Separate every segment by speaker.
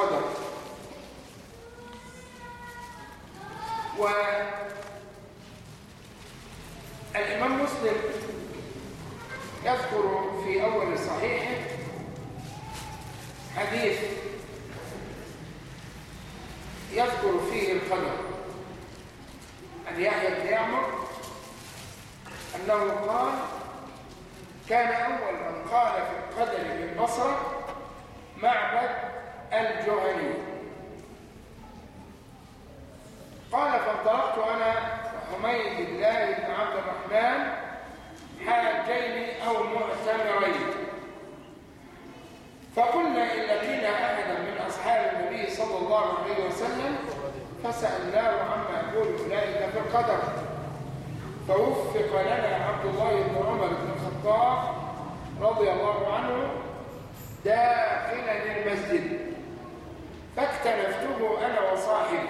Speaker 1: القدر والإمام مسلم يذكر في أول صحيحه حديث يذكر فيه القدر أن يحيى بن يعمر أنه قال كان أول من قال في القدر بالبصرة معبد الجهني قال فانطلقت أنا وحميد الله بن عبد الرحمن حاجين أو معتمرين فقلنا إن لقينا أحدا من أصحاب النبي صلى الله عليه وسلم فسألناه عما يقول أولئك في القدر فوفق لنا عبد الله بن عمر بن الخطاب رضي الله عنه داخلا المسجد فاكتنفته أنا وصاحبي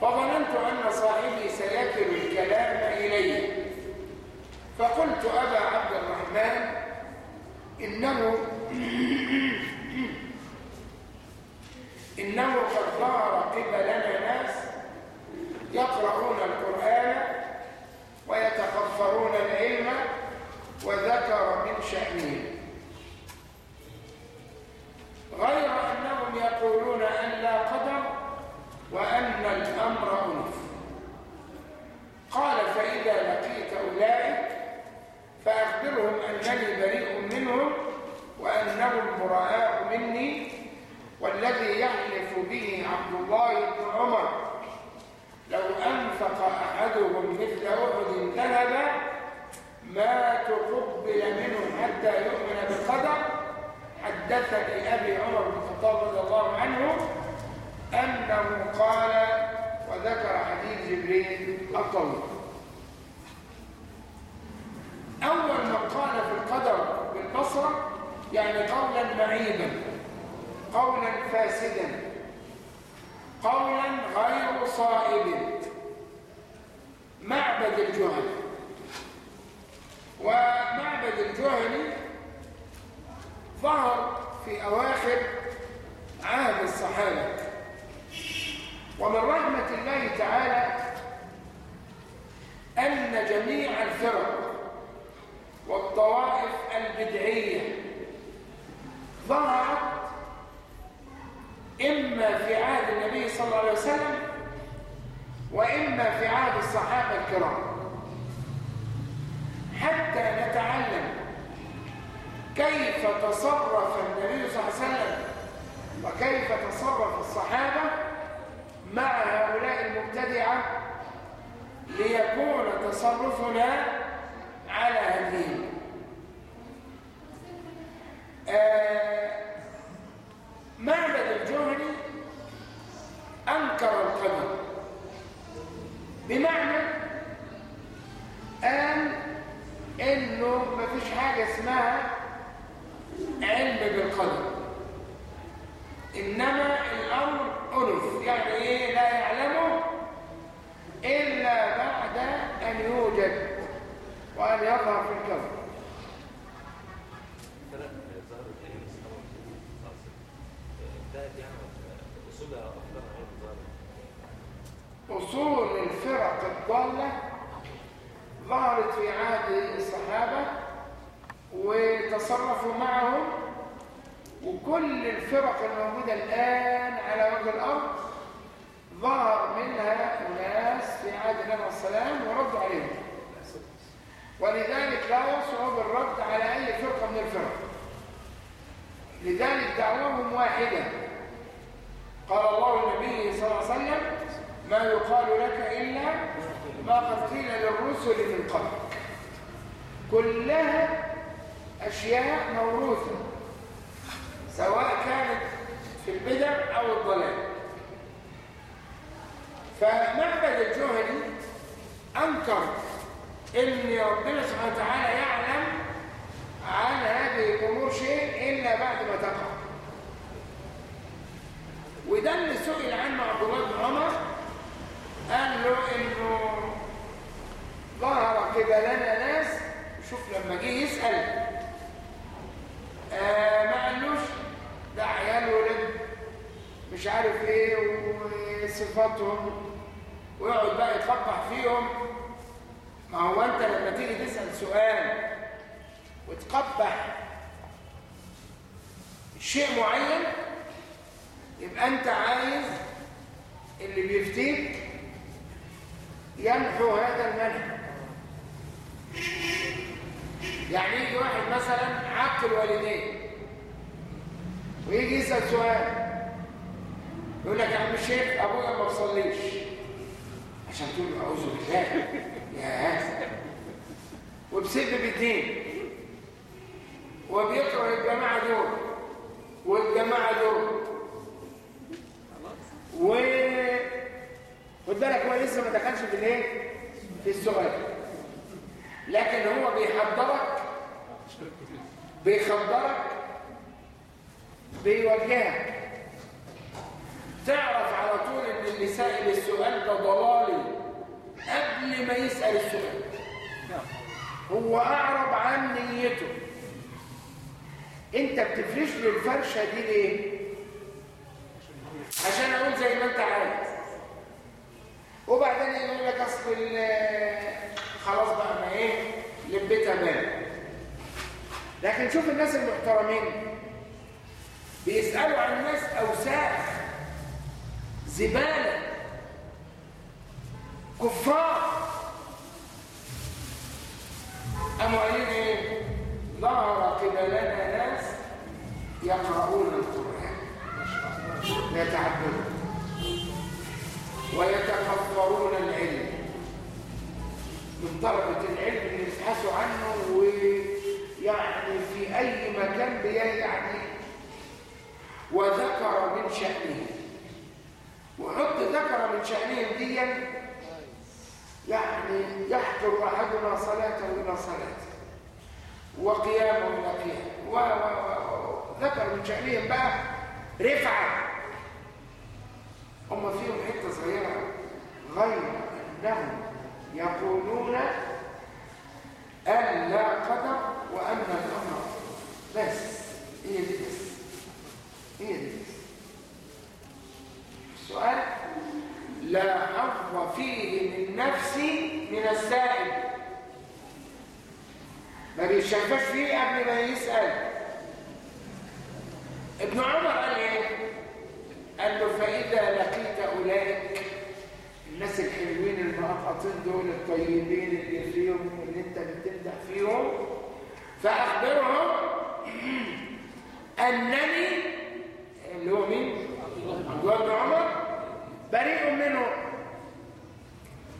Speaker 1: فظننت أن صاحبي سيكل الكلام إليه فقلت أبا عبد الرحمن إنه إنه قد ظهر قبلنا ناس يقرؤون القرآن ويتخفرون العلم وذكر من شأنهم غير أنهم يقولون أن لا قدر وأن الأمر أنف قال فإذا لقيت أولئك فأخبرهم أنني بريء منهم وأنهم براء مني والذي يحلف به عبد الله بن عمر. لو أنفق أحدهم مثل أحد ذهبا ما تقبل منه حتى يؤمن بالقدر. حدثني أبي عمر بن الخطاب رضي الله عنه أنه قال وذكر حديث جبريل الطويل. أول من قال في القدر بالبصرة يعني قولا معيبا قولا فاسدا. قولا غير صائب. معبد الجهني ومعبد الجهني ظهر في أواخر عهد الصحابة. ومن رحمة الله تعالى أن جميع الفرق والطوائف البدعية ظهرت إما في عهد النبي صلى الله عليه وسلم وإما في عهد الصحابة الكرام. حتى نتعلم كيف تصرف النبي صلى الله عليه وسلم وكيف تصرف الصحابة مع هؤلاء المبتدعة ليكون تصرفنا على معبد الجهني أنكر القدر. بمعنى قال إنه مفيش حاجة اسمها علم بالقدر. إنما الأمر ألف يعني إيه؟ لا يعلمه يعني يجي واحد مثلا عق الوالدين ويجي يسأل سؤال يقول لك يا عم الشيخ أبويا ما بصليش عشان تقول له أعوذ بالله. يا وبسب بالدين. وبيكره الجماعة دول. والجماعة دول. و خد بالك هو لسه ما دخلش في الايه؟ في السؤال. لكن هو بيحضرك بيخبرك بيوجهك. تعرف على طول إن اللي سائل السؤال ده ضلالي قبل ما يسأل السؤال. هو أعرب عن نيته. أنت بتفرش لي الفرشة دي ليه؟ عشان أقول زي ما أنت عايز. وبعدين يقول لك أصل خلاص بقى ما إيه؟ لبيتها بال لكن شوف الناس المحترمين بيسألوا عن الناس أوساخ زبالة كفار. قاموا قايلين إيه ظهر قبلنا ناس يقرؤون القرآن يتعبدون ويتكفرون العلم. من طلبة العلم يبحثوا عنه ويعني في أي مكان يعني وذكر من شأنه. وحط ذكر من شأنهم دي يعني يحقر أحدنا صلاته إلى صلاته وقيامه إلى قيامه وذكر من شأنهم بقى رفعة. هم فيهم حتة صغيرة. غير أنهم يقولون أن لا قدر وأن الأمر بس هي دي بس. هي دي بس. السؤال لا حظ فيه من نفسي من السائل. ما بيشفاش فيه قبل ما يسأل. ابن عمر قال إيه؟ قال له فإذا لقيت أولئك الناس الحلوين المقاطين دول الطيبين اللي فيهم اللي أنت بتمدح فيهم فأخبرهم أنني اللي هو مين؟ عبد الله بن عمر بريء منه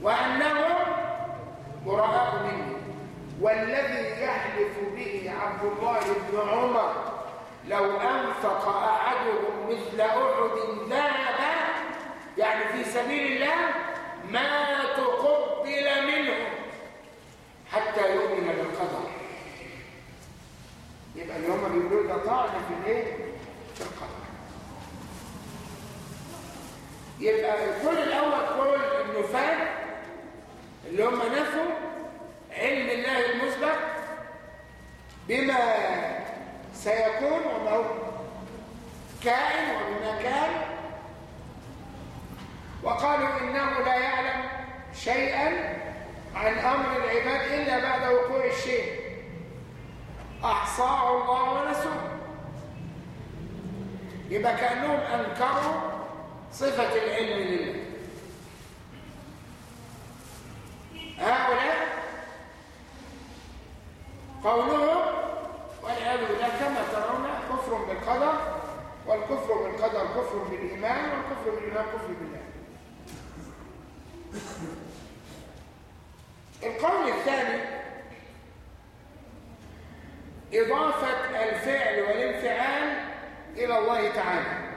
Speaker 1: وأنهم براء مني والذي يحلف به عبد الله بن عمر لو أنفق أحدهم مثل أحد ذهبا يعني في سبيل الله ما تقبل منه حتى يؤمن بالقدر يبقى اللي هم بيقولوا ده طعن في الايه؟ في القدر يبقى القول الأول قول النفاة اللي هم نفوا علم الله المسبق بما سيكون وما هو كائن وبما كان. وقالوا إنه لا يعلم شيئا عن أمر العباد إلا بعد وقوع الشيء. احصاه الله ونسوه. يبقى كأنهم أنكروا صفة العلم لله هؤلاء قولهم والعياذ بالله كما ترون كفر بالقدر والكفر بالقدر كفر بالايمان والكفر بالايمان كفر بالله القول الثاني إضافة الفعل والانفعال إلى الله تعالى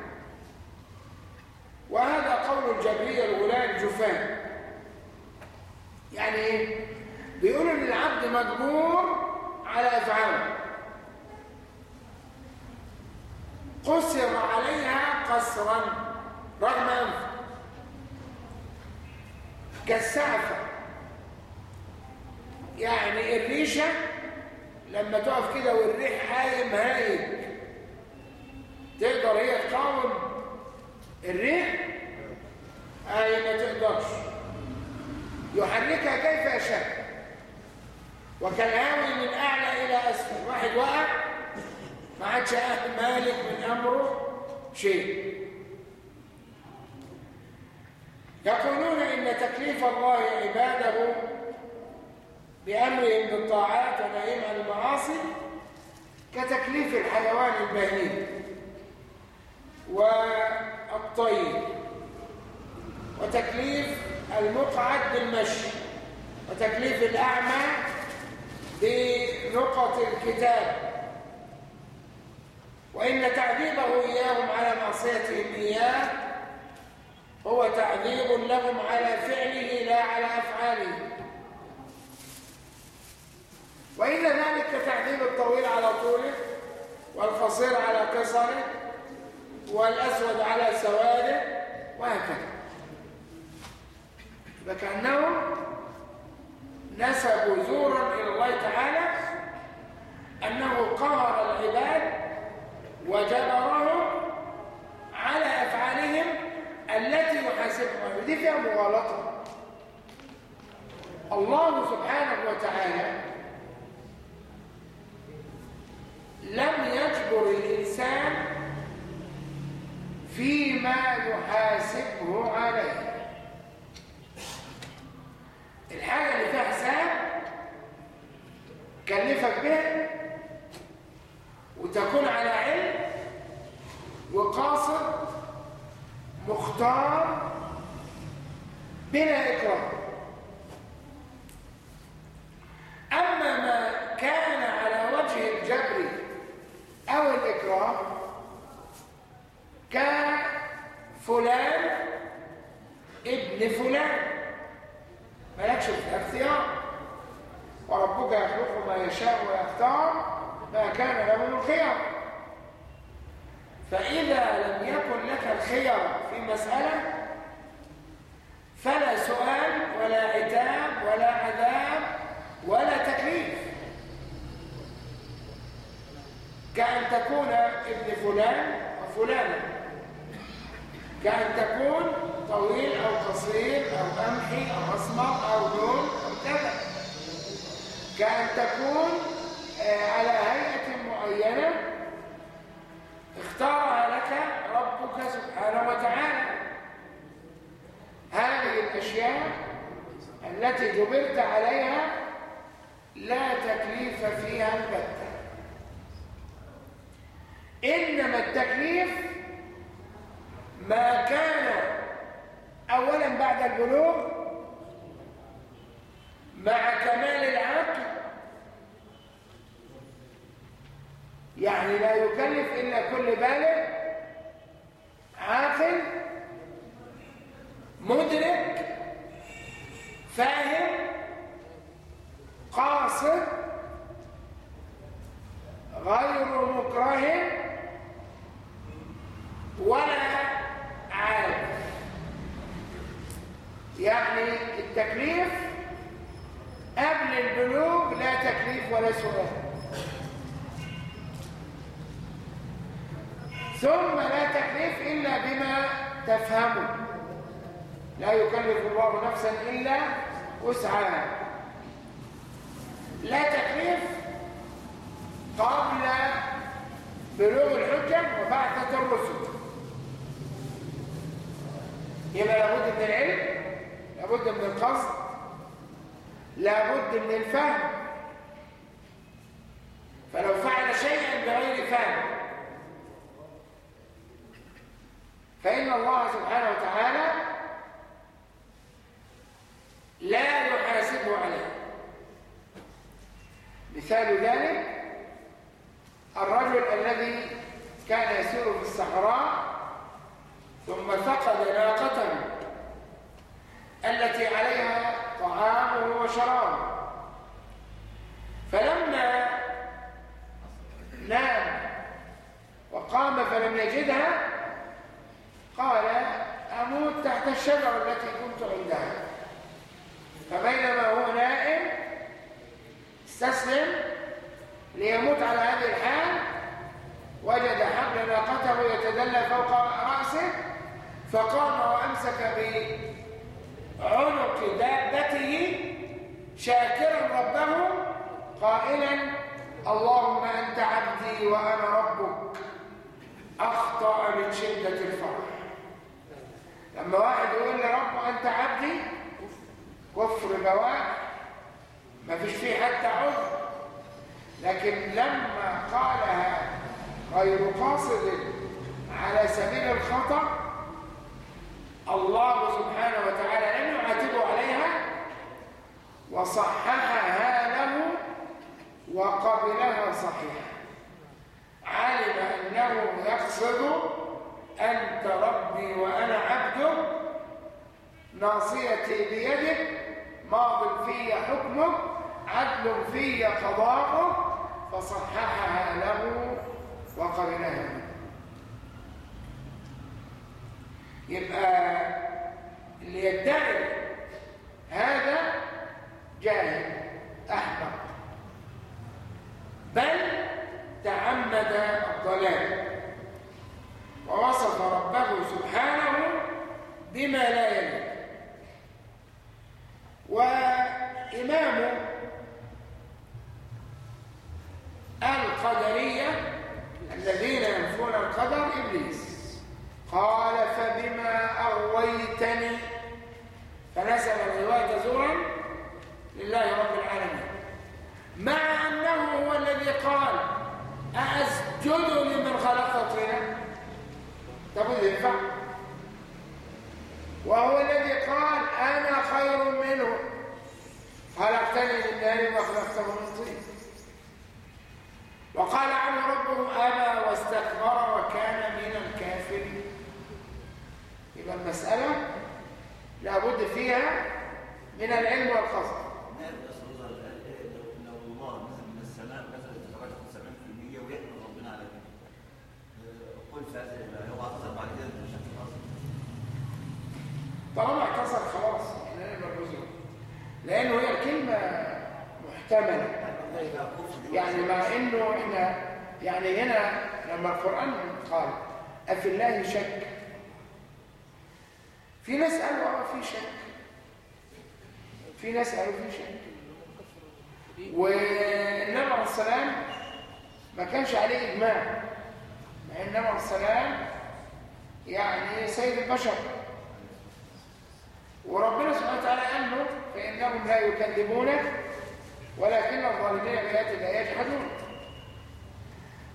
Speaker 1: وهذا قول الجبرية الغلاة الجفان يعني إيه؟ بيقول ان العبد مجبور على افعاله قصر عليها قصرا رغم انفه كالسعفة يعني الريشة لما تقف كده والريح هايم هايج تقدر هي تقاوم الريح هاي ما تقدرش يحركها كيف يشاء وكالهاوي من اعلى إلى اسفل واحد وقع ما عادش مالك من امره شيء يقولون إن تكليف الله عباده بأمرهم بالطاعات ونهيهم عن المعاصي كتكليف الحيوان البهيم والطير وتكليف المقعد بالمشي وتكليف الأعمى بنقط الكتاب وإن تعذيبه إياهم على معصيتهم إياه هو تعذيب لهم على فعله لا على أفعاله. وإن ذلك كتعذيب الطويل على طوله والقصير على قصره والأسود على سواده وهكذا. فكأنهم نسبوا زورا إلى الله تعالى أنه قهر العباد وجبرهم على أفعالهم التي يحاسبها ودي فيها مغالطة. الله سبحانه وتعالى لم يجبر الإنسان فيما يحاسبه عليه. الحاجة اللي فيها حساب كلفك بها وتكون على علم وقاصد مختار بلا إكراه. أما ما كان على وجه الجبر أو الإكراه كفلان ابن فلان. مالكش اختيار وربك يخلق ما يشاء ويختار ما كان له الخيار. فإذا لم يكن لك الخيار في مسألة فلا سؤال ولا عتاب ولا عذاب ولا تكليف. كأن تكون ابن فلان وفلانة. كأن تكون طويل أو قصير أو قمحي أو أسمر أو لون أو كذا. كأن تكون على هيئة معينة اختارها لك ربك سبحانه وتعالى هذه الأشياء التي جبرت عليها لا تكليف فيها البتة. إنما التكليف ما كان أولا بعد البلوغ مع كمال العقل. يعني لا يكلف إلا كل بالغ عاقل مدرك فاهم؟ قاصد؟ غير مكره ولا عاد يعني التكليف قبل البلوغ لا تكليف ولا سؤال ثم لا تكليف إلا بما تفهمه. لا يكلف الله نفسا إلا وسعها. لا تكليف قبل بلوغ الحجة وبعثة الرسل. يبقى لابد من العلم لابد من القصد لابد من الفهم. فلو فعل شيئا بغير فهم فإن الله سبحانه وتعالى لا يحاسبه عليه مثال ذلك الرجل الذي كان يسير في الصحراء ثم فقد ناقته التي عليها طعامه وشرابه. فلما نام وقام فلم يجدها قال أموت تحت الشجرة التي كنت عندها. فبينما هو نائم استسلم ليموت على هذه الحال وجد حبل ناقته يتدلى فوق رأسه فقام وأمسك بعلق دابته شاكرا ربه قائلا اللهم أنت عبدي وأنا ربك. أخطأ من شدة الفرح. لما واحد يقول لي رب أنت عبدي؟ كفر بواح. ما فيش فيه حتى عذر. لكن لما قالها غير قاصد على سبيل الخطأ الله سبحانه وتعالى لم يعاتبه عليها وصححها له وقبلها صحيحا. علم أنه يقصد أنت ربي وأنا عبدك ناصيتي بيدك ماض في حكمك عدل في قضاءك فصححها له وقبلها. يبقى اللي يدعي هذا جاهل.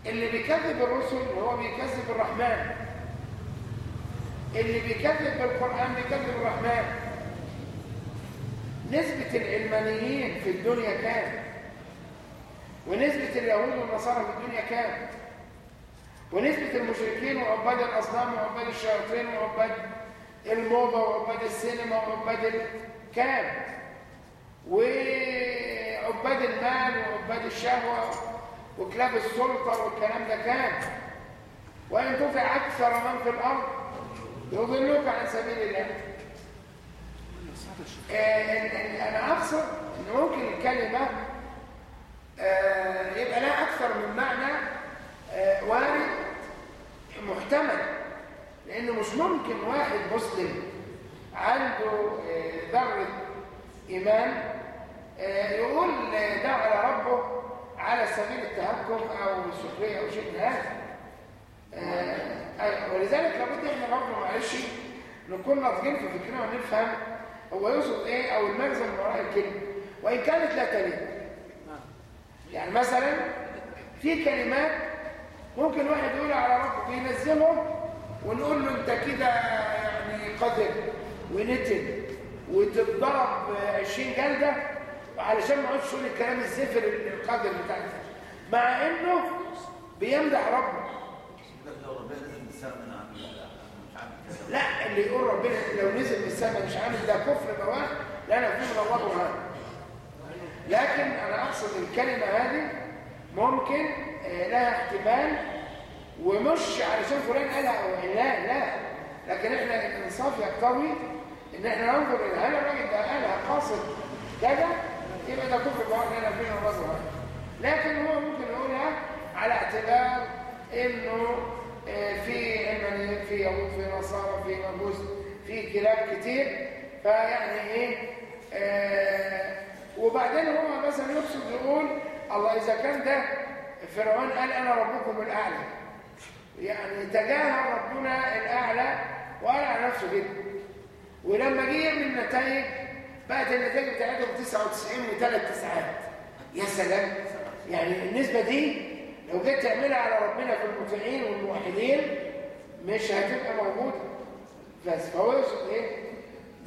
Speaker 1: اللي بيكذب الرسل هو بيكذب الرحمن. اللي بيكذب بالقرآن بيكذب الرحمن. نسبة العلمانيين في الدنيا كام؟ ونسبة اليهود والنصارى في الدنيا كام؟ ونسبة المشركين وعباد الأصنام وعباد الشياطين وعباد الموضة وعباد السينما وعباد كام؟ وعباد المال وعباد الشهوة وكلاب السلطة والكلام ده كان. وإن تطع أكثر من في الأرض يضلوك عن سبيل الله. آه أنا أقصد أن ممكن الكلمة آه يبقى لها أكثر من معنى آه وارد محتمل. لأنه مش ممكن واحد مسلم عنده ذرة إيمان يقول ده على ربه على سبيل التهكم أو السخرية أو شيء من هذا. ولذلك لابد إحنا برضه معلش نكون ناضجين في فكرنا ونفهم هو يقصد إيه أو المغزى من وراء الكلمة. وإن كانت لا تليق يعني مثلا في كلمات ممكن واحد يقول على ربه بينزلهم ونقول له أنت كده يعني قذر ونتن وتتضرب 20 جلدة علشان ما اقعدش أقول الكلام الزفر القذر بتاعك مع انه بيمدح ربه. لا اللي يقول ربنا لو نزل من السماء مش عامل ده كفر بواح لا أنا من الله برهان لكن أنا أقصد الكلمة هذه ممكن لها احتمال ومش علشان فلان قالها أو لا لا. لكن إحنا الإنصاف يقتضي إن إحنا ننظر إلى هل الراجل ده قالها قاصد كذا يبقى ده كفر فيه من الله برهان لكن هو ممكن يقولها على اعتبار إنه في علمانيين في يهود في نصارى في مجوس في كلاب كتير. فيعني إيه؟ آه وبعدين هو مثلا يقصد يقول الله إذا كان ده فرعون قال أنا ربكم الأعلى. يعني تجاهل ربنا الأعلى وقال على نفسه كده. ولما جه يعمل نتائج بقت النتائج بتاعتهم 99 وثلاث تسعات. يا سلام. يعني النسبة دي لو جيت تعملها على ربنا في المطيعين والموحدين مش هتبقى موجودة. بس فهو يقصد إيه؟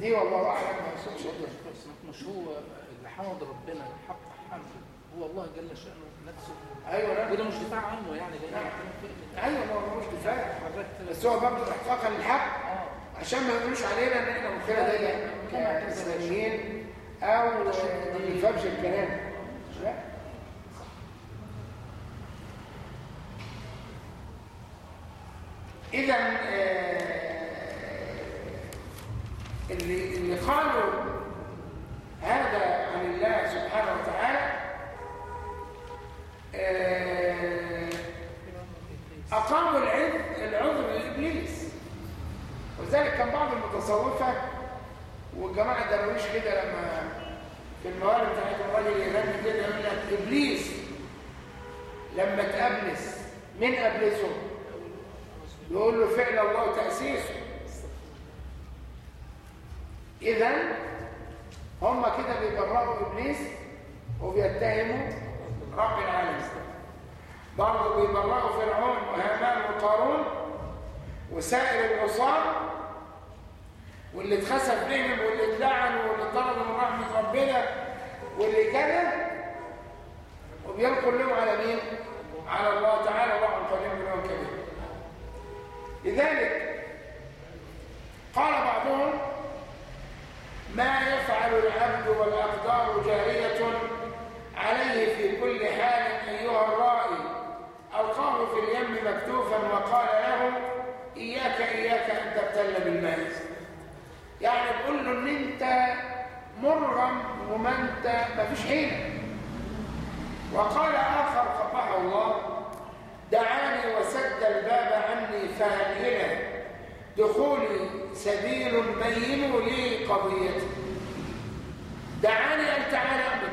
Speaker 1: دي والله اعلم ما يقصدش
Speaker 2: مش هو اللي حمد ربنا حق حمد. هو الله جل شأنه نفسه.
Speaker 1: أيوه.
Speaker 2: وده مش دفاع عنه يعني
Speaker 1: نعم. أيوه ما هو مش دفاع. بس هو برضه احقاقا للحق.
Speaker 2: آه.
Speaker 1: عشان ما يقولوش علينا إن إحنا مشكله ضيقه كاسلاميين أو ما بنفهمش الكلام. لا. إذا اللي اللي قالوا هذا عن الله سبحانه وتعالى آه، أقاموا العذر العذر لإبليس. ولذلك كان بعض المتصوفة والجماعة الدرويش كده لما في الموارد بتاعت الراجل يغني كده يقول لك إبليس لما تأبلس من أبلسه يقول له فعل الله تأسيسه. إذا هم كده بيبرروا إبليس وبيتهموا رب العالمين. برضه بيبرروا فرعون وهامان وقارون وسائر العصاة واللي اتخسف بهم واللي اتلعنوا واللي طردوا من رحمة ربنا واللي كذا وبيلقوا اللوم على مين؟ على الله تعالى الله قدير منهم كبير لذلك قال بعضهم ما يفعل العبد والأقدار جارية عليه في كل حال أيها الرائي ألقاه في اليم مكتوفا وقال له إياك إياك أن تبتل بالماء يعني بقول له إن أنت مرغم وما أنت ما فيش حيلة. وقال آخر قبحه الله دعاني وسد الباب عني فهل إلى دخولي سبيل بينوا لي قضيتي. دعاني أن تعالى أمر.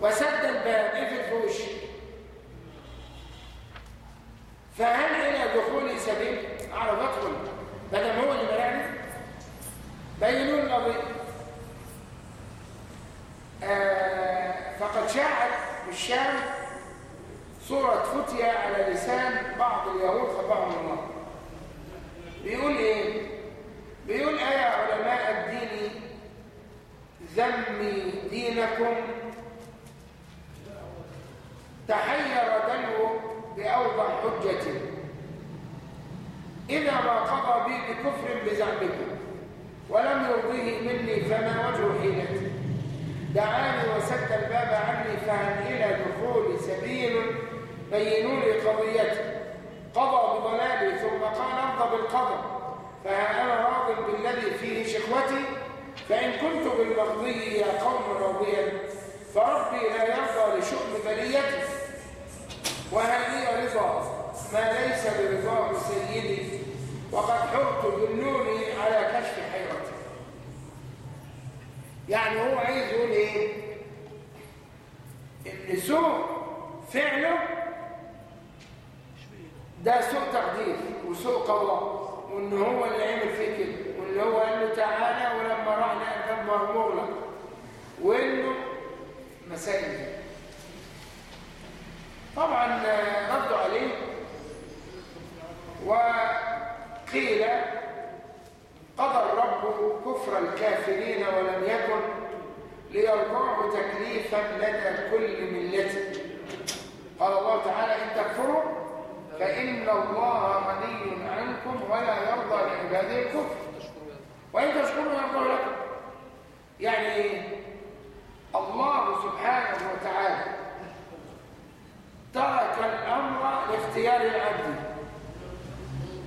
Speaker 1: وسد الباب اقفل في فهل إلى دخولي سبيل؟ أدخل. بدل هو اللي بيعرف بينوا القضية آه فقد شاعت بالشام صورة فتية على لسان بعض اليهود خبرهم الله. بيقول إيه؟ بيقول إيه علماء الدين ذمي دينكم. تحير دلو بأوضح حجة. إذا ما قضى بي بكفر بزعمكم ولم يرضيه مني فما وجه حيلتي. دعاني وسد الباب عني فهل إلى دخول سبيل بين بينوا لي قضيتي. قضى بضلالي ثم قال ارضى بالقضاء. فها أنا راض بالذي فيه شقوتي فإن كنت بالمرضي يا قوم راضيا فربي لا يرضى لشؤم بليتي. لي رضا ما ليس برضاه سيدي وقد حرت دلوني على كشف حيرتي. يعني هو عايز يقول إيه؟ إن سوء فعله ده سوء تقدير وسوء قضاء وإن هو اللي عمل فيه كده وإن هو قال له تعالى ولما راح لقى الباب مغلق وإنه مسائل طبعا ردوا عليه. وقيل قضى الرب كفر الكافرين ولم يكن ليرفعه تكليفا لدى كل ملته. قال الله تعالى إن تكفروا فإن الله غني عنكم ولا يرضى لعباده الكفر. وإن تشكروا يرضى لكم. يعني الله سبحانه وتعالى ترك الأمر لاختيار العبد.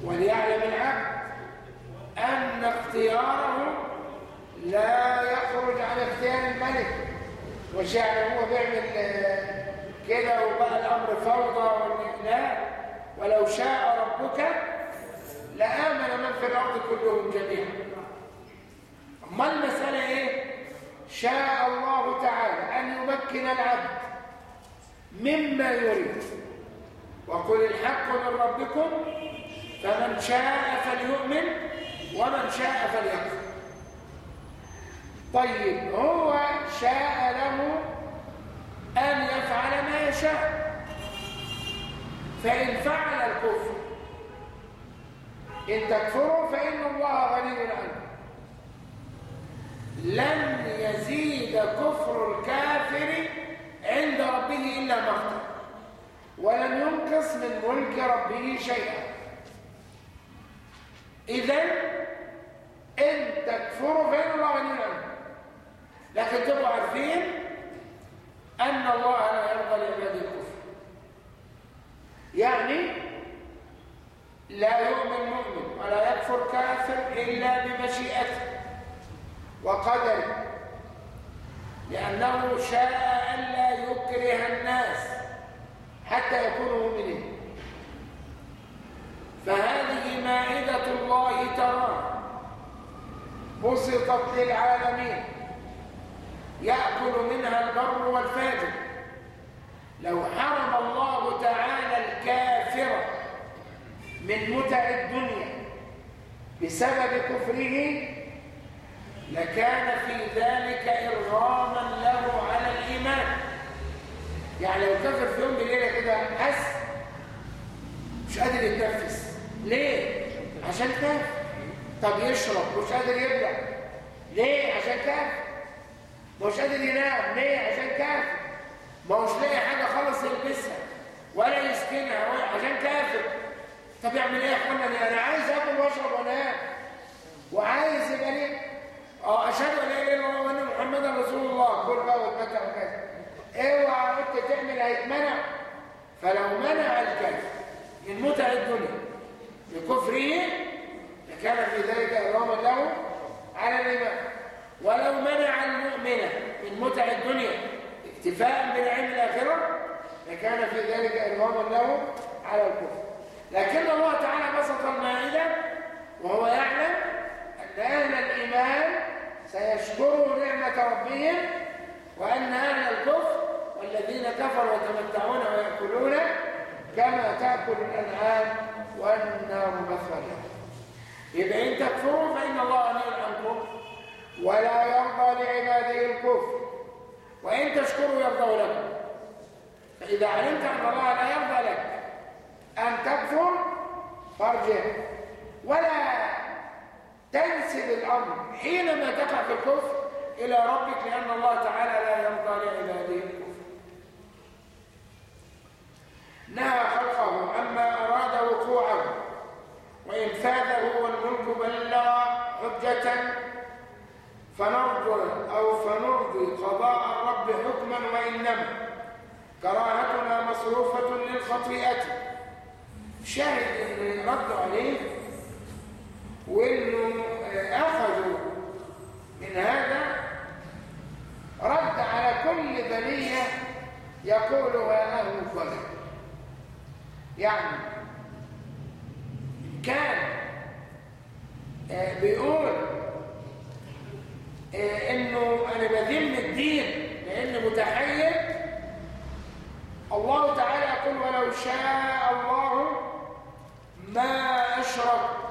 Speaker 1: وليعلم العبد أن اختياره لا يخرج عن اختيار الملك. وشعر هو بيعمل كده وبقى الأمر فوضى لا ولو شاء ربك لآمن من في الأرض كلهم جميعا. أما المسألة إيه؟ شاء الله تعالى أن يمكن العبد مما يريد. وقل الحق من ربكم فمن شاء فليؤمن ومن شاء فليكفر. طيب هو شاء له أن يفعل ما يشاء. فإن فعل الكفر إن تكفروا فإن الله غني عنه. لن يزيد كفر الكافر عند ربه إلا مقتا ولن ينقص من ملك ربه شيئا. إذا إن تكفروا فإن الله غني عنه لكن تبقوا عارفين أن الله لا يرضى لعباده الكفر. يعني لا يؤمن مؤمن ولا يكفر كافر إلا بمشيئته. وقدره لأنه شاء ألا يكره الناس حتى يكونوا مؤمنين. فهذه مائدة الله ترى بسطت للعالمين. يأكل منها البر والفاجر. لو حرم الله تعالى الكافر من متع الدنيا بسبب كفره لكان في ذلك إرغاما له على الإيمان. يعني لو كفر في يوم بليلة كده حس مش قادر يتنفس. ليه؟ عشان كافر طب يشرب مش قادر يبلع ليه؟ عشان كافر مش قادر ينام. ليه؟ عشان كافر ما هوش لاقي حاجة خالص يلبسها ولا يسكنها عشان كافر. طب يعمل إيه يا إخوانا؟ أنا عايز آكل وأشرب وأنام. وعايز يبقى ليه؟ آه أشهد أن لا إله إلا الله وأن محمدا رسول الله. كل بقى واتمتع وكذا اوعى انت تعمل هيتمنع فلو منع الكافر من متع الدنيا بكفره لكان في ذلك اغراما له على الإيمان. ولو منع المؤمن من متع الدنيا اكتفاء بنعيم الآخرة لكان في ذلك اغراما له على الكفر. لكن الله تعالى بسط المائدة وهو يعلم أن أهل الإيمان سيشكروا نعمة ربهم وأن أهل الكفر والذين كفروا يتمتعون ويأكلون كما تأكل الأنعام والنار لهم يبقى إن تكفروا فإن الله غني عنكم ولا يرضى لعباده الكفر. وإن تشكروا يرضوا لكم. فإذا علمت أن الله لا يرضى لك أن تكفر فارجع. ولا تنسب الامر حينما تقع في الكفر إلى ربك لأن الله تعالى لا يرضى لعباده الكفر. نهى خلقه عما أراد وقوعه وإنفاذه والملك بلغ حجة. فنرضي أو فنرضي قضاء الرب حكما وإنما. كراهتنا مصروفة للخطيئة. شاهد ردوا عليه وإنه آه، أخذوا من هذا رد على كل بلية يقولها أهل الفضل يعني كان آه، بيقول آه، إنه أنا بذم الدين لأن متحيز الله تعالى يقول ولو شاء الله ما أشرك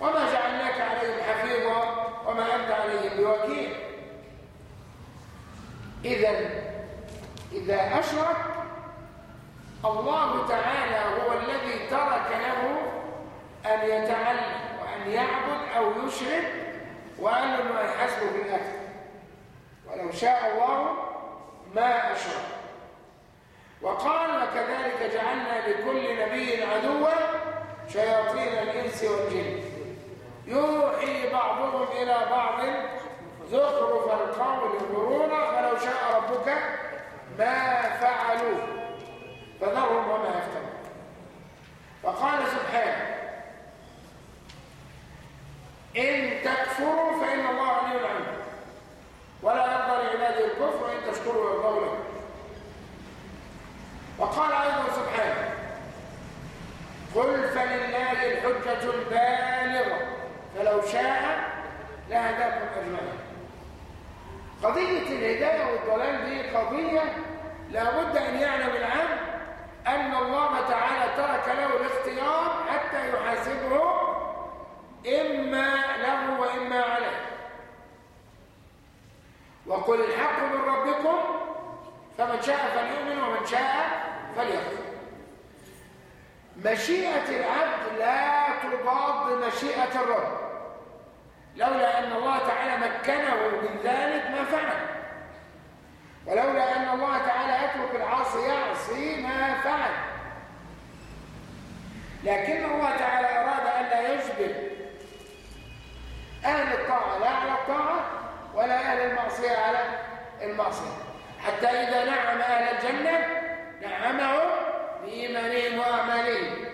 Speaker 1: وما جعلناك عليهم حفيظا وما أنت عليهم بوكيل. إذا إذا أشرك الله تعالى هو الذي ترك له أن يتعلم وأن يعبد أو يشرك له أنه يحاسبه بالأكل ولو شاء الله ما أشرك. وقال وكذلك جعلنا لكل نبي عدوا شياطين الإنس والجن. يوحي بعضهم إلى بعض زخرف القول غرورا فلو شاء ربك ما فعلوا. فذرهم وما يفترون. فقال سبحانه إن تكفروا فإن الله غني عنكم ولا يرضى لعباده الكفر وإن تشكروا يرضوا لكم. وقال أيضا سبحانه قل فلله الحجة البالغة. فلو شاء لهداكم أجمعين. قضية الهداية والضلال دي قضية لابد أن يعلم العبد أن الله تعالى ترك له الاختيار حتى يحاسبه إما له وإما عليه. وقل الحق من ربكم فمن شاء فليؤمن ومن شاء فليكفر. مشيئة العبد لا تضاد مشيئة الرب. لولا أن الله تعالى مكنه من ذلك ما فعل. ولولا أن الله تعالى يترك العاصي يعصي ما فعل. لكن الله تعالى أراد أن لا يجبر أهل الطاعة لا على الطاعة ولا أهل المعصية على المعصية. حتى إذا نعم أهل الجنة نعمهم بإيمانهم وأعمالهم.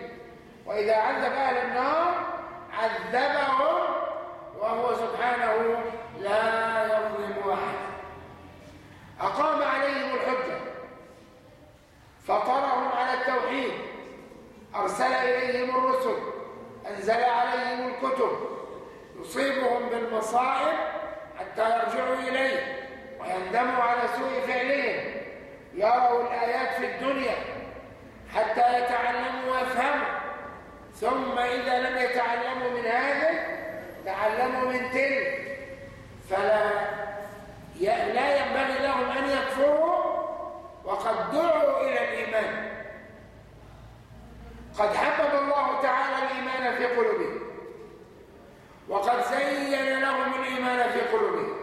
Speaker 1: وإذا عذب أهل النار عذبهم وهو سبحانه لا يظلم أحد. أقام عليهم الحجة فطرهم على التوحيد أرسل إليهم الرسل أنزل عليهم الكتب يصيبهم بالمصائب حتى يرجعوا إليه ويندموا على سوء فعلهم يروا الآيات في الدنيا حتى يتعلموا ويفهموا ثم إذا لم يتعلموا من هذا تعلموا من تلك فلا لا ينبغي لهم أن يكفروا وقد دعوا إلى الإيمان. قد حبب الله تعالى الإيمان في قلوبهم. وقد زين لهم الإيمان في قلوبهم.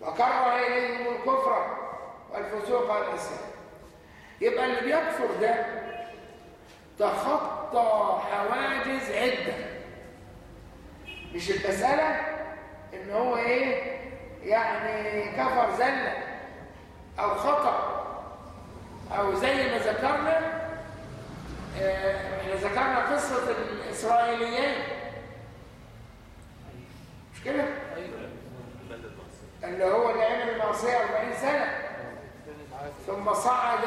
Speaker 1: وكره إليهم الكفر والفسوق والإسلام. يبقى اللي بيكفر ده تخطى حواجز عدة. مش المسألة إن هو إيه يعني كفر زلة أو خطأ أو زي ما ذكرنا آه إحنا ذكرنا قصة الإسرائيليين. مش كده؟ اللي هو اللي عمل المعصية 40 سنة. ثم صعد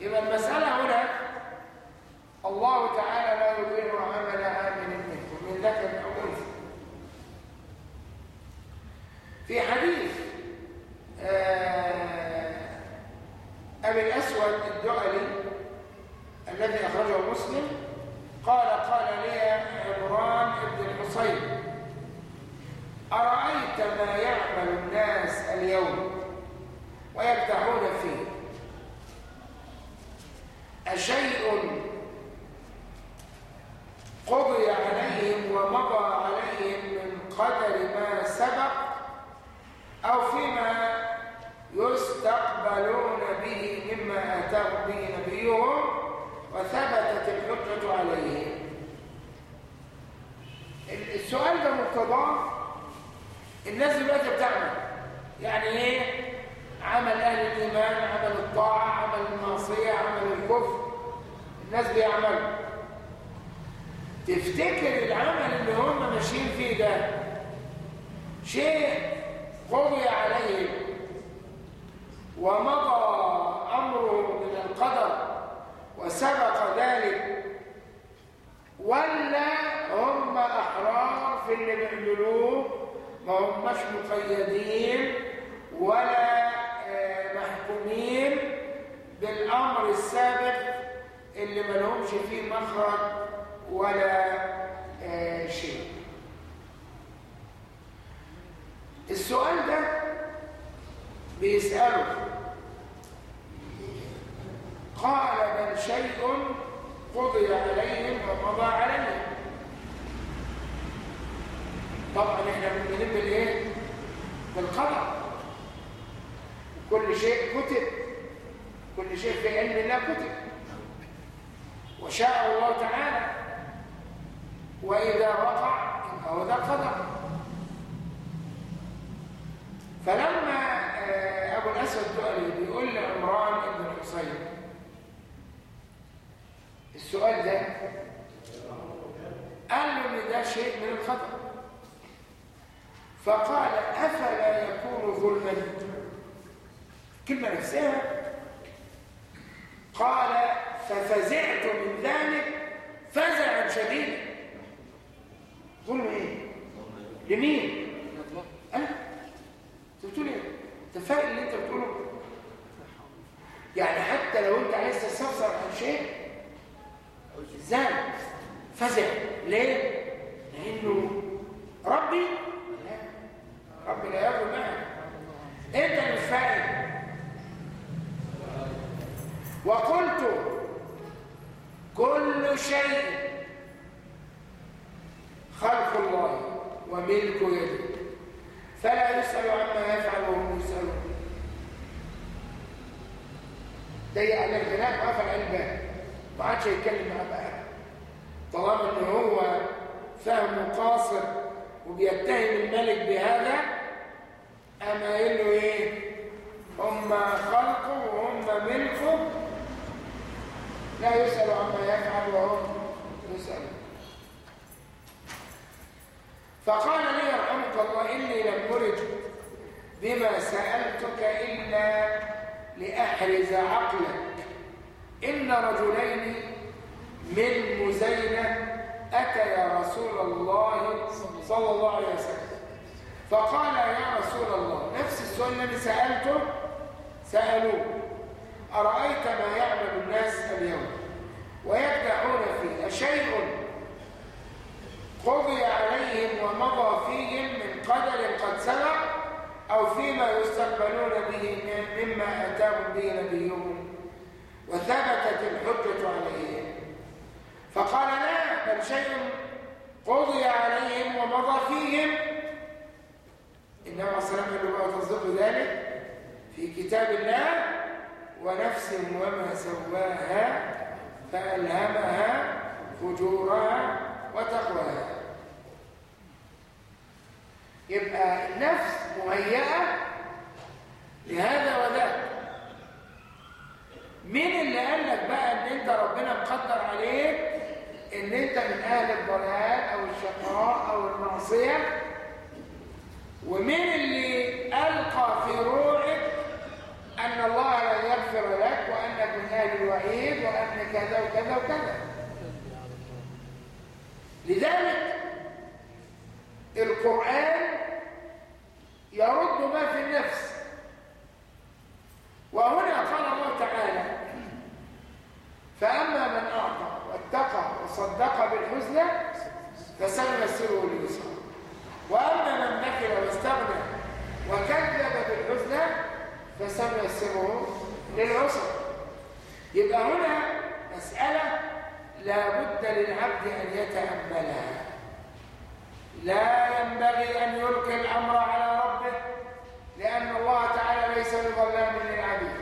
Speaker 1: يبقى المسألة هنا الله تعالى لا يضيع عمل عامل منكم من ذكر أو أنثى في حديث أبي الأسود الدؤلي الذي أخرجه مسلم قال قال لي عمران بن الحصين أرأيت ما يعمل الناس اليوم ويبتعون فيه؟ أشيء قضي عليهم ومضى عليهم من قدر ما سبق أو فيما يستقبلون به مما آتاهم به نبيهم وثبتت الحجة عليهم. السؤال ده مقتضاه الناس دلوقتي بتعمل. يعني إيه؟ عمل أهل الإيمان الكفر. الناس بيعملوا. تفتكر العمل اللي هم ماشيين فيه ده شيء قضي عليه ومضى أمره من القدر وسبق ذلك ولا هم أحرار في اللي بيعملوه ما هماش مقيدين ولا آه، محكومين بالأمر السابق اللي ما لهمش فيه مخرج ولا آه، شيء السؤال ده بيسأله. قال بل شيء قضي عليهم ومضى عليهم. طبعا إحنا مؤمنين بالإيه؟ بالقدر. كل شيء كتب. كل شيء في علم الله كتب. وشاء الله تعالى. وإذا وقع فهو ذا قدر. فلما الدؤلي بيقول لعمران بن الحصين السؤال ده قال له إن ده شيء من الخطأ. فقال أفلا يكون ظلما؟ كلمة نفسها. قال ففزعت من ذلك فزعا شديدا. ظلم إيه؟ لمين أنا؟ أنت بتقول إيه؟ انت اللي انت بتقوله؟ يعني حتى لو انت عايز تستفسر عن شيء إزاي فزع. ليه؟ لأنه ربي لا ربي لا يغفر معك. انت مش وقلت كل شيء خلق الله وملك يده. فلا يسأل عما يفعل وهم يسألون. ضيق على الكلام قفل على الباب ما عادش يتكلم مع بقى. طالما إن هو فهمه قاصر وبيتهم الملك بهذا اما قايل له إيه هم خلقه وهم ملكه لا يسأل عما يفعل وهم يسألون فقال لي يرحمك الله إني لم أرد بما سألتك إلا لأحرز عقلك إن رجلين من مزينة أتيا رسول الله صلى الله عليه وسلم. فقال يا رسول الله نفس السؤال الذي سألته سألوه أرأيت ما يعمل الناس اليوم؟ ويبدعون فيه أشيء قضي عليهم ومضى فيهم من قدر قد سبق؟ أو فيما يستقبلون به مما أتاهم به نبيهم وثبتت الحجة عليهم. فقال لا بل شيء قضي عليهم ومضى فيهم. إنما عليه وسلم ذلك في كتاب الله ونفس وما سواها فألهمها فجورها وتقواها. يبقى النفس مهيئة لهذا وذاك. مين اللي قال لك بقى إن أنت ربنا مقدر عليك؟ إن أنت من أهل الضلال أو الشقاء أو المعصية؟ ومين اللي ألقى في روحك أن الله لا يغفر لك وأنك من أهل الوعيد وان كذا وكذا وكذا؟ لذلك القرآن يرد ما في النفس. وهنا قال الله تعالى فأما من أعطى واتقى وصدق بالحسنى فسنيسره لليسرى وأما من بخل واستغنى وكذب بالحسنى فسنيسره للعسرى يبقى هنا مسألة لا بد للعبد أن يتأملها. لا ينبغي أن يلقي الأمر على لأن الله تعالى ليس بظلام للعبيد.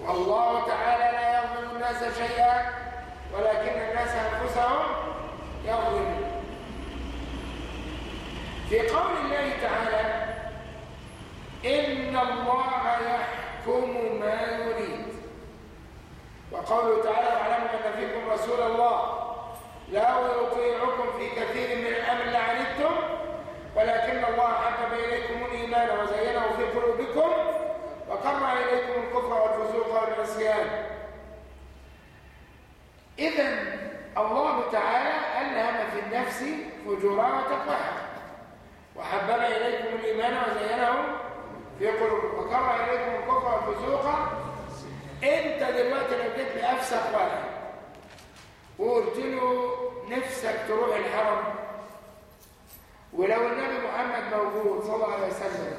Speaker 1: والله تعالى لا يظلم الناس شيئا ولكن الناس أنفسهم يظلمون. في قول الله تعالى إن الله يحكم ما يريد. وقوله تعالى واعلموا ان فيكم رسول الله لا يطيعكم في كثير من الأمر لعنتم ولكن الله حبب إليكم الإيمان وزينه في قلوبكم وكره اليكم الكفر والفسوق والعصيان. اذا الله تعالى ألهم في النفس فجورها وتقواها. وحبب إليكم الإيمان وزينه في قلوبكم. وكره اليكم الكفر والفسوق. انت دلوقتي لو جيت لافسخ واحد وقلت له نفسك تروح الحرم. ولو النبي محمد موجود صلى الله عليه وسلم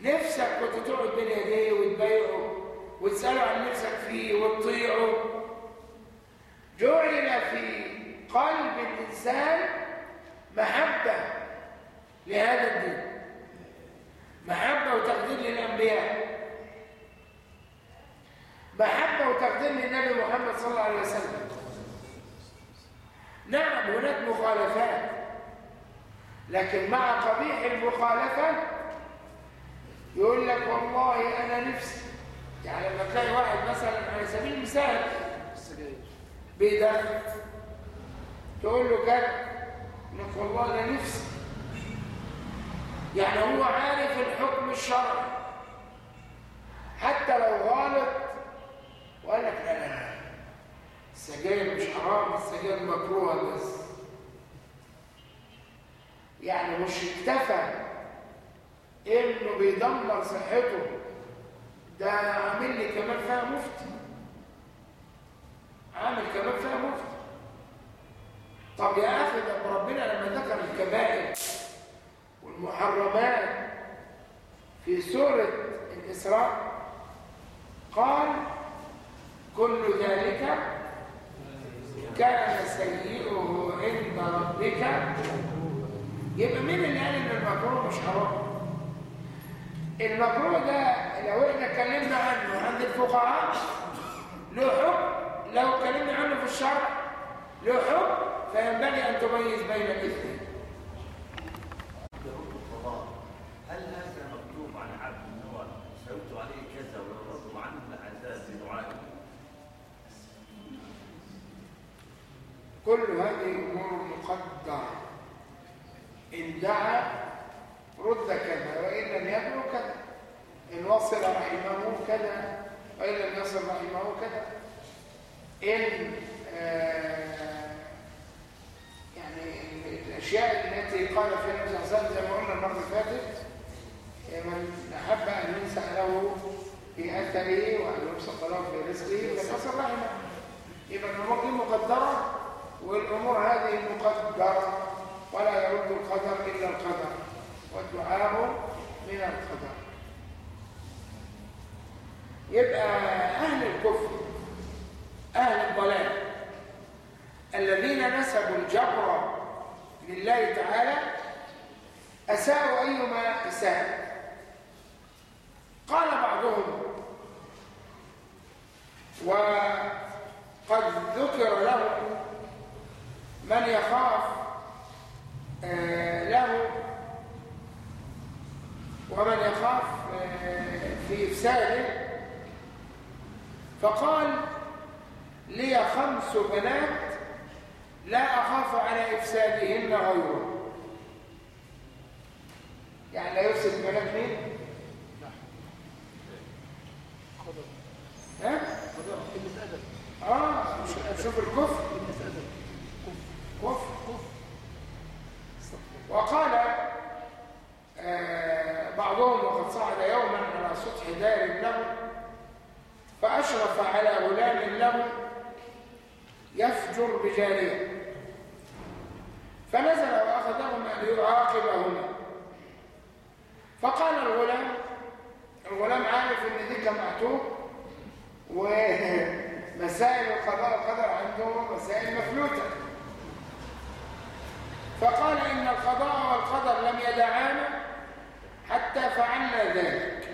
Speaker 1: نفسك كنت تقعد بين يديه وتبايعه وتساله عن نفسك فيه وتطيعه. جعل في قلب الإنسان محبة لهذا الدين. محبة وتقدير للأنبياء. محبة وتقدير للنبي محمد صلى الله عليه وسلم. نعم هناك مخالفات. لكن مع قبيح المخالفة يقول لك والله أنا نفسي. يعني لما تلاقي واحد مثلا على سبيل المثال بيدخل تقول له كده لك والله أنا نفسي. يعني هو عارف الحكم الشرعي. حتى لو غلط وقال لك لا لا. السجاير مش حرام السجاير مكروهة بس. يعني مش اكتفى إنه بيدمر صحته. ده عامل لي كمان فيها مفتي عامل كمان فيها مفتي طب يا أخي ده ربنا لما ذكر الكبائر والمحرمات في سورة الإسراء قال كل ذلك كان سيئه عند ربك يبقى مين اللي قال إن المكروه مش حرام؟ المكروه ده لو إحنا اتكلمنا عنه عند الفقهاء له حكم. لو اتكلمنا عنه في الشرع له حكم. فينبغي أن تميز بين الاثنين.
Speaker 3: هل هذا مكتوب عن عبد إن هو سويت عليه كذا ولو عنه لعذاب بدعائه
Speaker 1: كل هذه أمور مقدرة. إن دعا رد كذا وإن لم يدعو كذا. إن وصل رحمه كذا وإن لم يصل رحمه كذا. إن آه يعني الأشياء التي قال فيها النبي صلى الله عليه وسلم زي ما قلنا المرة اللي فاتت من أحب أن ينسى له في أثره وأن يبسط له في رزقه فليصل رحمه. يبقى الأمور دي مقدرة والأمور هذه مقدرة. ولا يرد القدر إلا القدر والدعاء من القدر. يبقى أهل الكفر أهل الضلال الذين نسبوا الجبر لله تعالى أساءوا أيما أساء. قال بعضهم وقد ذكر له من يخاف له ومن يخاف آه في إفساده فقال لي خمس بنات لا أخاف على إفسادهن غيره يعني لا يفسد بنات مين؟ ها؟ آه شوف- الكفر
Speaker 2: أدب
Speaker 1: كفر وقال آه، بعضهم وقد صعد يوما على سطح دار له فأشرف على غلام له يفجر بجارية فنزل وأخذهما ليعاقبهما. فقال الغلام الغلام عارف إن دي معتوب ومسائل القضاء والقدر عنده مسائل مفلوتة. فقال إن القضاء والقدر لم يدعانا حتى فعلنا ذلك.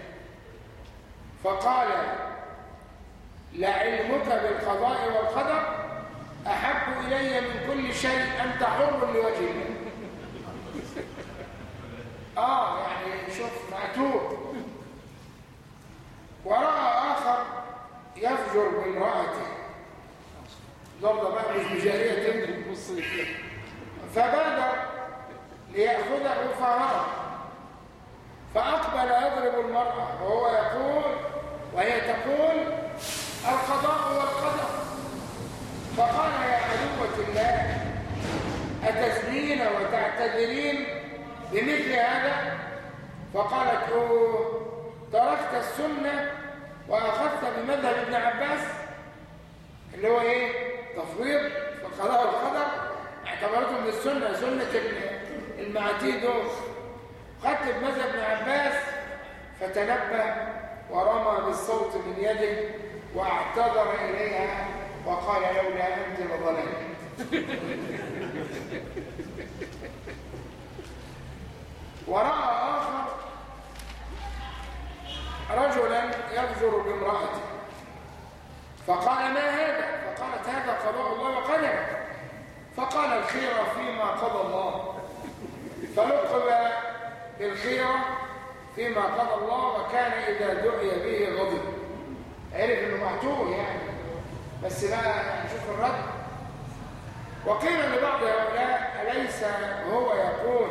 Speaker 1: فقال لعلمك بالقضاء والقدر أحب إلي من كل شيء أنت حر لوجه الله آه يعني شوف معتوب ورأى آخر يفجر بامرأته. ضرب بقى مش بجارية
Speaker 2: كده
Speaker 1: فبادر ليأخذه فهرب. فأقبل يضرب المرأة وهو يقول وهي تقول القضاء والقدر. فقال يا عدوة الله أتزنين وتعتذرين بمثل هذا؟ فقالت تركت السنة وأخذت بمذهب ابن عباس اللي هو إيه؟ تفويض القضاء والقدر. اعتبرته من السنة سنة ال- المعاتيه دول. خدت بمذهب ابن عباس فتنبه ورمى بالصوت من يده واعتذر إليها وقال لولا أنت لظلمت ورأى آخر رجلا يفجر بامرأته. فقال ما هذا؟ فقالت هذا قضاء الله وقدره. فقال الخير فيما قضى الله. فلقب بالخيرة فيما قضى الله وكان إذا دعي به غضب. عرف إنه معتوه يعني. بس بقى نشوف الرد. وقيل لبعض هؤلاء أليس هو يقول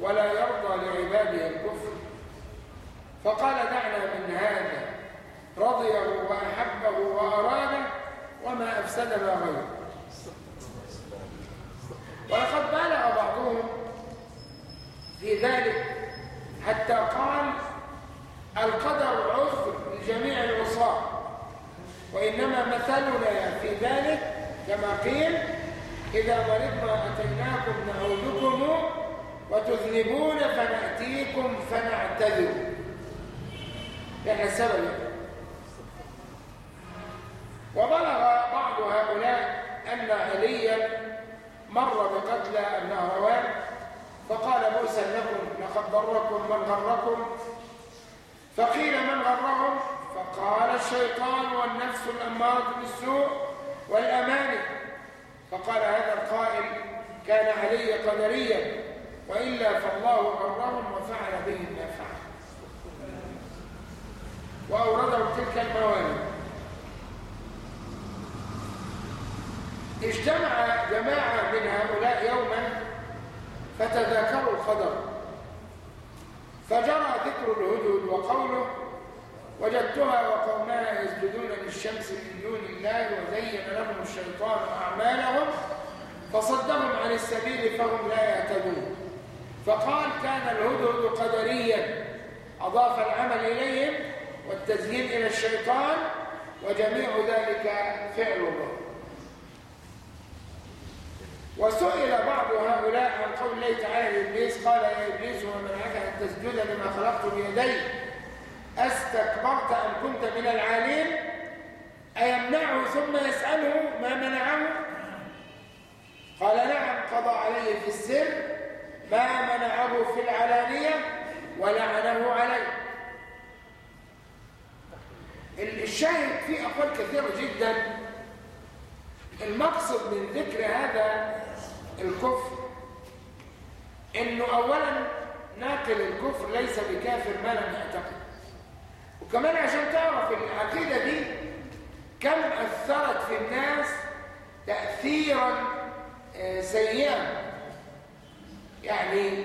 Speaker 1: ولا يرضى لعباده الكفر؟ فقال دعنا من هذا. رضيه وأحبه وأراده وما أفسد ما غيره. ولقد بالغ بعضهم في ذلك حتى قال القدر عذر لجميع العصاة. وإنما مثلنا في ذلك كما قيل إذا مرضنا أتيناكم نعودكم وتذنبون فنأتيكم فنعتذر. لأن السبب. وبلغ بعض هؤلاء أن عليا مر بقتل النهروان فقال موسى لكم لقد ضركم من غركم فقيل من غرهم فقال الشيطان والنفس الأمارة بالسوء والأماني فقال هذا القائل كان علي قدريا وإلا فالله غرهم وفعل بهم ما فعل وأورده تلك الموانئ اجتمع جماعة من هؤلاء يوما فتذاكروا القدر فجرى ذكر الهدود وقوله وجدتها وقومها يسجدون للشمس من دون الله وزين لهم الشيطان أعمالهم فصدهم عن السبيل فهم لا يهتدون. فقال كان الهدهد قدريا. أضاف العمل إليهم والتزيين إلى الشيطان وجميع ذلك فعل الله. وسئل بعض هؤلاء عن قول الله تعالى لإبليس قال يا إبليس وما منعك أن تسجد لما خلقت بيدي أستكبرت أم كنت من العالين؟ أيمنعه ثم يسأله ما منعه؟ قال نعم قضى عليه في السر ما منعه في العلانية ولعنه عليه الشاهد فيه أقوال كثيرة جدا. المقصد من ذكر هذا الكفر. إنه اولا ناقل الكفر ليس بكافر ما لم يعتقد. وكمان عشان تعرف العقيدة دي كم أثرت في الناس تاثيرا آه، سيئا. يعني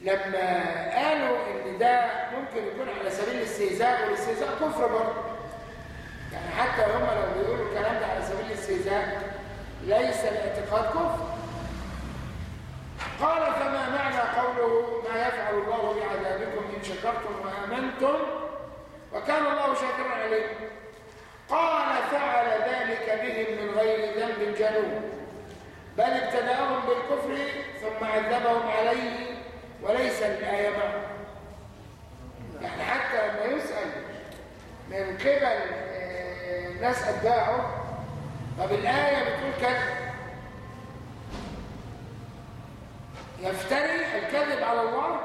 Speaker 1: لما قالوا إن ده ممكن يكون على سبيل الاستهزاء والاستهزاء كفر برضه. يعني حتى هم لو بيقولوا الكلام ده على سبيل الاستهزاء ليس الاعتقاد كفر. قال فما معنى قوله ما يفعل الله بعذابكم إن شكرتم وآمنتم وكان الله شاكرا عليكم؟ قال فعل ذلك بهم من غير ذنب جنوب بل ابتدأهم بالكفر ثم عذبهم عليه وليس الآية معه. يعني حتى لما يسأل من قبل الناس أتباعه طب الآية بتقول كذا يفتري الكذب على الله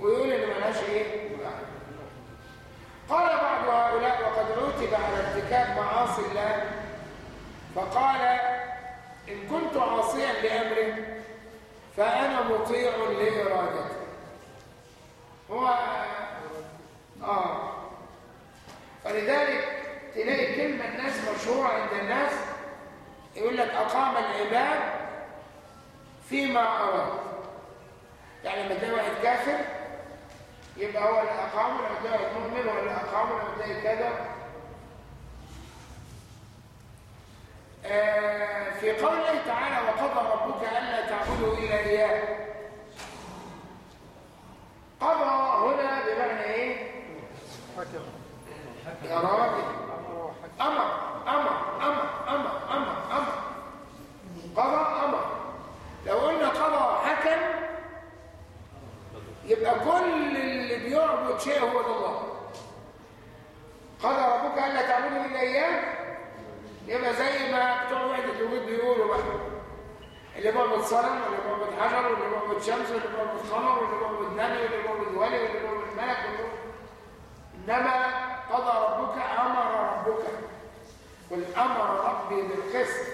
Speaker 1: ويقول إن ملهاش إيه؟ قال بعض هؤلاء وقد عوتب على ارتكاب معاصي الله. فقال إن كنت عاصيا لأمره فأنا مطيع لإرادته هو آه فلذلك تلاقي كلمة ناس مشهورة عند الناس يقول لك أقام العباد فيما أراد. يعني لما تلاقي واحد كافر يبقى هو اللي أقام ولما تلاقي واحد مؤمن هو اللي أقام ولما تلاقي كذا. آه، في قول الله تعالى وقضى ربك ألا تعبدوا إلا إياه. قضى هنا بمعنى إيه؟
Speaker 2: حكم
Speaker 1: يا راجل
Speaker 2: أمر
Speaker 1: أمر أمر أمر أمر أمر قضى أمر. لو قلنا قضى حكم يبقى كل اللي بيعبد شيء هو الله قضى ربك ألا تعبدوا إلا إياه؟ يبقى زي ما بتوع وحدة الوجود بيقولوا بقى. اللي بيعبد صنم واللي بيعبد حجر واللي بيعبد شمس واللي بيعبد قمر واللي بيعبد نبي واللي بيعبد ولي واللي بيعبد ملك واللي إنما قضى ربك أمر ربك. قل أمر ربي بالقسط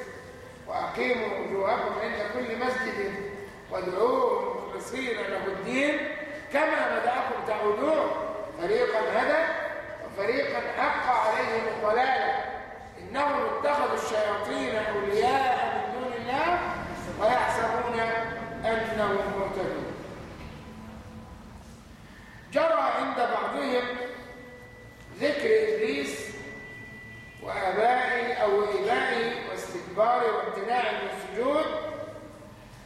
Speaker 1: وأقيموا وجوهكم عند كل مسجد. وادعوه مخلصين له الدين كما بدأكم تعودون. فريقا هدى وفريقا حق عليهم الضلالة. إنهم اتخذوا الشياطين أولياء من دون الله ويحسبون أنهم مهتدون. جرى عند بعضهم ذكر إبليس وآبائه أو إبائه واستكباره وامتناعه من السجود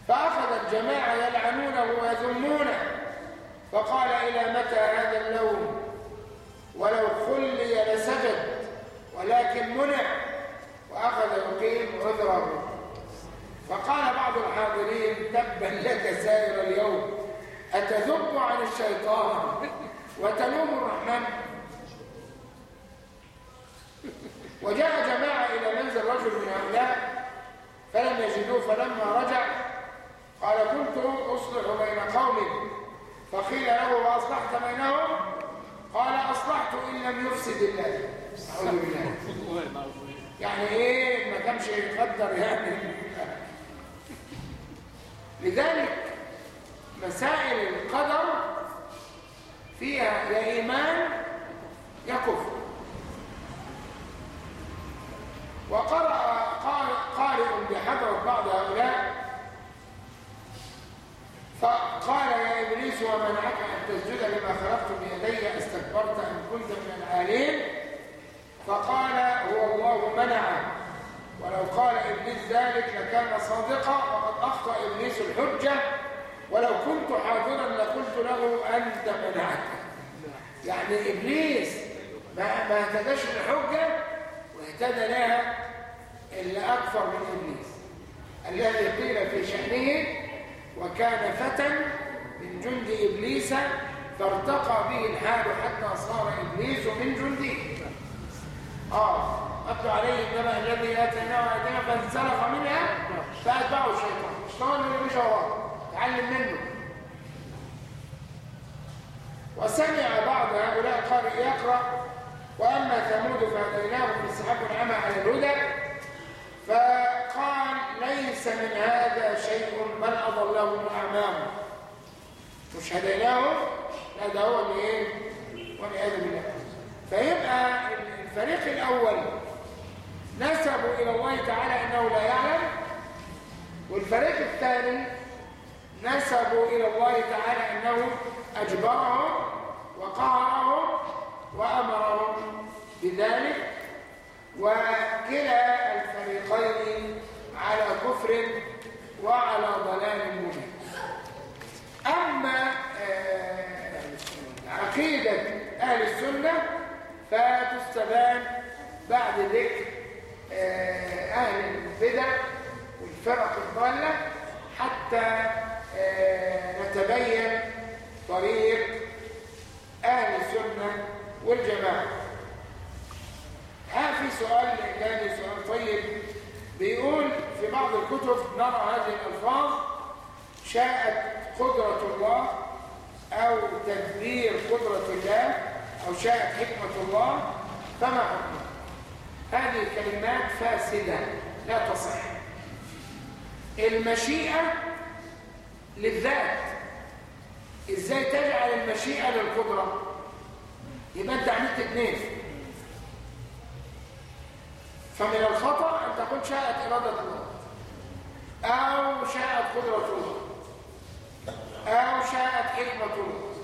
Speaker 1: فأخذ الجماعة يلعنونه ويذمونه فقال إلى متى هذا اللوم؟ من هذا شيء بل أضلهم أعمامهم مش هديناهم؟ لا ده هو اللي إيه؟ والعياذ بالله فيبقى الفريق الأول نسبوا إلى الله تعالى أنه لا يعلم والفريق الثاني نسبوا إلى الله تعالى أنه أجبرهم وقهرهم وأمرهم بذلك. وكلا الفريقين على كفر وعلى ضلال مبين. أما آه، عقيدة أهل السنة فتستبان بعد ذكر آه، أهل البدع والفرق الضالة حتى آه، نتبين طريق أهل السنة والجماعة. ها في سؤال جاني سؤال طيب. بيقول في بعض الكتب نرى هذه الألفاظ شاءت قدرة الله أو تدبير قدرة الله أو شاءت حكمة الله فما حكمه هذه كلمات فاسدة لا تصح. المشيئة للذات. إزاي تجعل المشيئة للقدرة؟ يبقى أنت عملت اثنين فمن الخطأ أن تكون شاءت إرادة الله. أو شاءت قدرة الله. أو شاءت حكمة الله.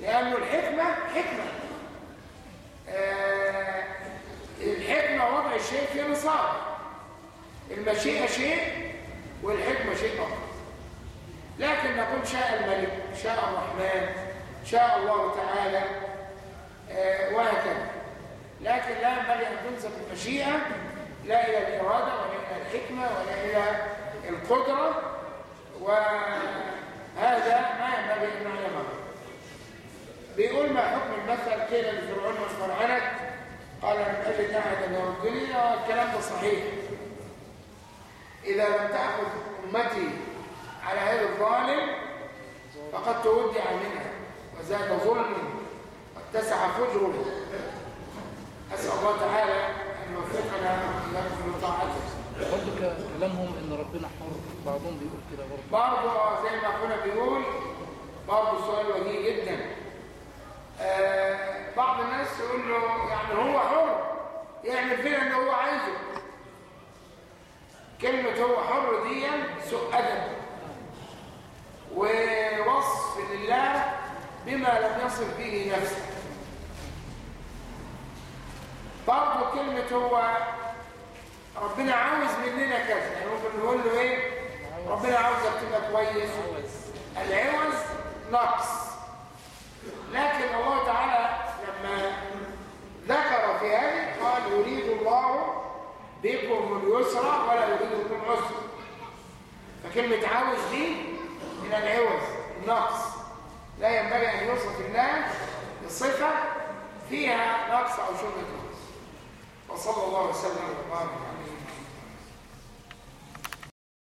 Speaker 1: لأن الحكمة حكمة. آه الحكمة وضع الشيء في نصاب المشيئة شيء والحكمة شيء آخر. لكن نقول شاء الملك شاء الرحمن شاء الله تعالى. آه وهكذا. لكن لا ينبغي أن تنسب المشيئة لا إلى الإرادة ولا إلى الحكمة ولا إلى القدرة وهذا ما ينبغي أن نعلمه. بيقول ما حكم المثل قيل لفرعون وفرعنك قال لم أجد أحدا يردني والكلام ده صحيح. إذا لم تأخذ أمتي على هذا الظالم فقد تودع منها وزاد ظلم واتسع فجره. أسأل الله تعالى أن يوفقنا وإياكم لطاعته
Speaker 2: برضه كلامهم إن ربنا حر. بعضهم بيقول كده برضه.
Speaker 1: برضه زي ما أخونا بيقول برضه سؤال وجيه جدا. آه بعض الناس يقول له يعني هو حر يعمل فينا اللي هو عايزه. كلمة هو حر دي سوء أدب. ووصف لله بما لم يصف به نفسه. برضه كلمة هو ربنا عاوز مننا كذا. يعني ممكن نقول له إيه؟ ربنا عاوزك تبقى كويس. العوز نقص. لكن الله تعالى لما ذكر في هذه قال يريد الله بكم اليسر ولا يريد بكم العسر فكلمة عاوز دي من العوز النقص لا ينبغي أن يوصف الله بصفة فيها نقص أو شبهة. وصلى الله وسلم وبارك